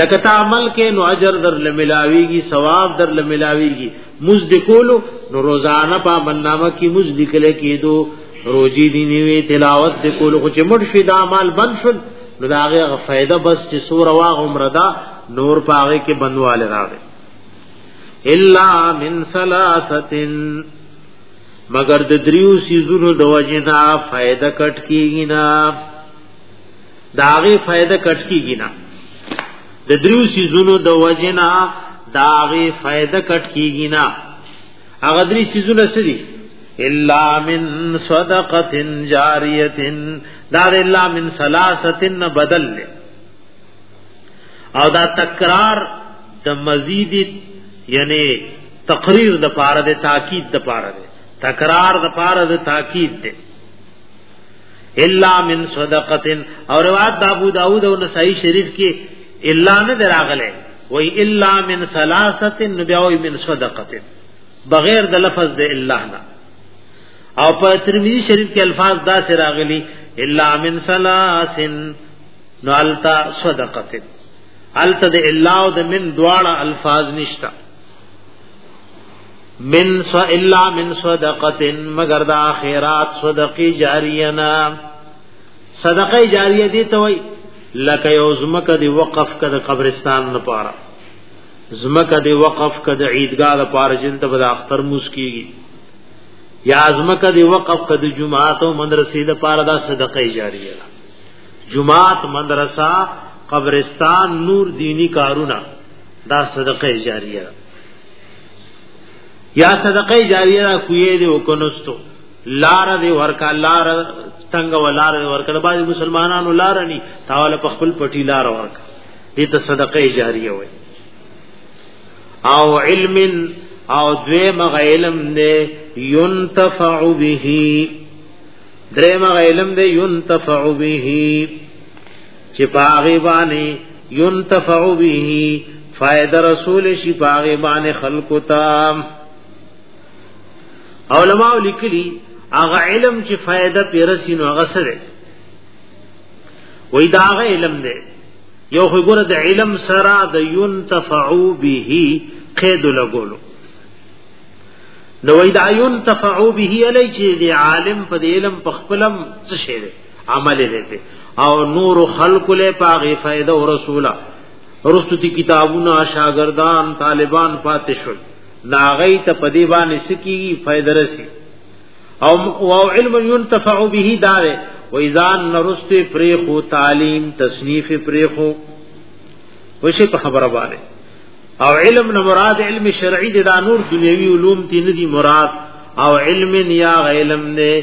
لکه تا عمل کې نو اجر در لملاويږي ثواب در لملاويږي مز د کولو نو روزانه په منامه کې مز لیکل کېدو روزي دی نیوي تلاوت د کولو خو چې مرشي د اعمال بند شول نو دا هغه فائدہ بس چې سور وا عمر دا نور پاغه کې بنوال راغی الا من ثلاثتن مگر د دریو سیزونو د وجنا فائدہ کټ کیږي نه دا هغه فائدہ کټ کیږي نه د دریو سيزونو د وجنا دا هغه فائدہ کټ کیږي نه هغه درې سيزونه سړي الا من صدقه جاریه دا الا من ثلاثه بدل له او دا تکرار د مزید یعنی تقریر د پاره د تاکید د پاره د تکرار د پاره د تاکید دی الا من صدقه اور روایت ابو داؤد اور نسائی شریف کی الا نه دراغله وی الا من ثلاثه نبیو من صدقه بغیر د لفظ د الا نه او په ترمذی شریف کې الفاظ دا سره راغلي الا من ثلاث نو التا صدقه التا د الا او د من دواړه الفاظ نشتا من س الا من صدقه مگر دا خیرات صدقه جاریه نه صدقه جاریه دي ته وای لکه یو زمکه دی وقف کده قبرستان نه پاره زمکه دی وقف کده عیدګاه لپاره چې ته بد اختر موس کیږي یا ازمکه دی وقف کده جمعات او مدرسې د پاره دا صدقه جاریه ده جمعات مدرسه قبرستان نور دینی کارونه دا صدقه جاریه ده یا صدقه جاریه را کوی دی وکنستو لار دی ورکا لار تنگ و لار دی ورکا بعض مسلمانانو لار نی تاول په خپل پټی لار ورکا دې ته صدقه جاریه وای او علم او دوی مغ علم دی ينتفع به درې مغ علم دی ينتفع به چې پاغي باندې ينتفع به فائدہ رسول شي پاغه باندې خلق تا علماء لیکلي هغه علم چې فائدہ پیرسي نو هغه سره وې دا هغه علم دی یو خو ګره د علم سره د ينتفع به قید لګولو نو وې دا ينتفع به الی چې د عالم په علم په خپلم څه شي عمل دې او نور خلق له پاغه فائدہ او رسولا رستتی کتابونه شاګردان طالبان پاتې شول ناغی ته پدی باندې سکی فائدہ رسی او او علم ينتفع به دار و اذا نرست پریخو تعلیم تصنیف پریخو وشه په خبره باندې او علم نه مراد علم شرعي دا نور دنیوي علوم تی نه دي مراد او علم یا علم نه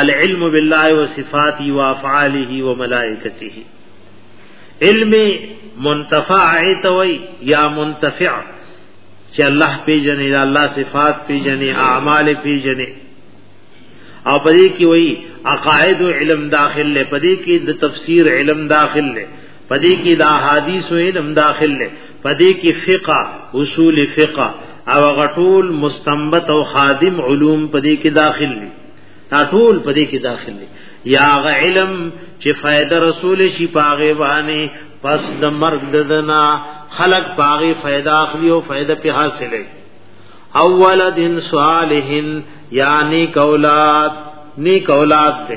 العلم بالله وصفاته وافعاله وملائکته علم منتفع ایتوی یا منتفع چې الله پیجنې دا الله صفات پیجنې اعمال پیجنې او پدې کې وای عقاید علم داخل له پدې کې د تفسیر علم داخل له پدې کې دا حدیث او علم داخل لې پدې کې فقہ اصول فقہ او غټول مستنبط او خادم علوم پدې کې داخل لې دا ټول پدې کې داخل لې یا غ علم چې فائدہ رسول شي پاغه باندې پس د مرګ ددنا خلق پاغه فائدہ اخلي او فائدہ په حاصلې اول دین صالحین یعنی کولات نیک اولاد دے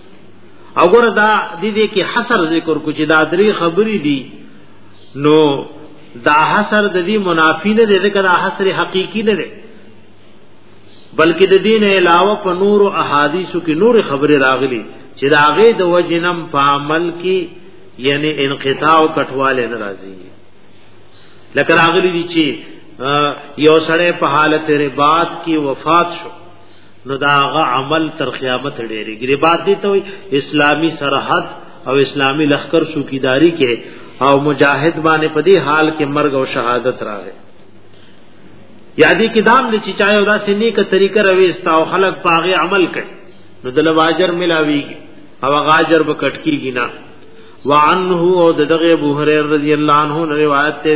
او ګور دا د دې کې حصر ذکر کو چې دا درې خبرې دي نو دا حصر د دې منافی نه دی ځکه دا حصر حقيقي نه دی بلکې د دین علاوه په نورو احادیثو کې نور خبره راغلي چې دا غي د وجنم په عمل کې یعنی انقطاع او کټواله ناراضي لکه راغلي دي چې یو سړی په حالت ربات کې وفات شو نو دا غ عمل تر قیامت ډېری ګریبات دي ته اسلامی سرحد او اسلامی لخر شوکیداری کې او مجاهد باندې په دې حال کې مرګ او شهادت راغی یادی کې دام دي چې چا یو داسې نیکه طریقه روي استا او خلق پاغه عمل کوي نو د لواجر ملاويږي او غاجر به کټکیږي نه وعنه او دغه ابو هريره رضی الله عنه روایت ته